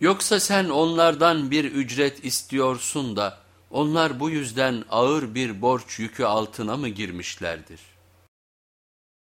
Yoksa sen onlardan bir ücret istiyorsun da onlar bu yüzden ağır bir borç yükü altına mı girmişlerdir?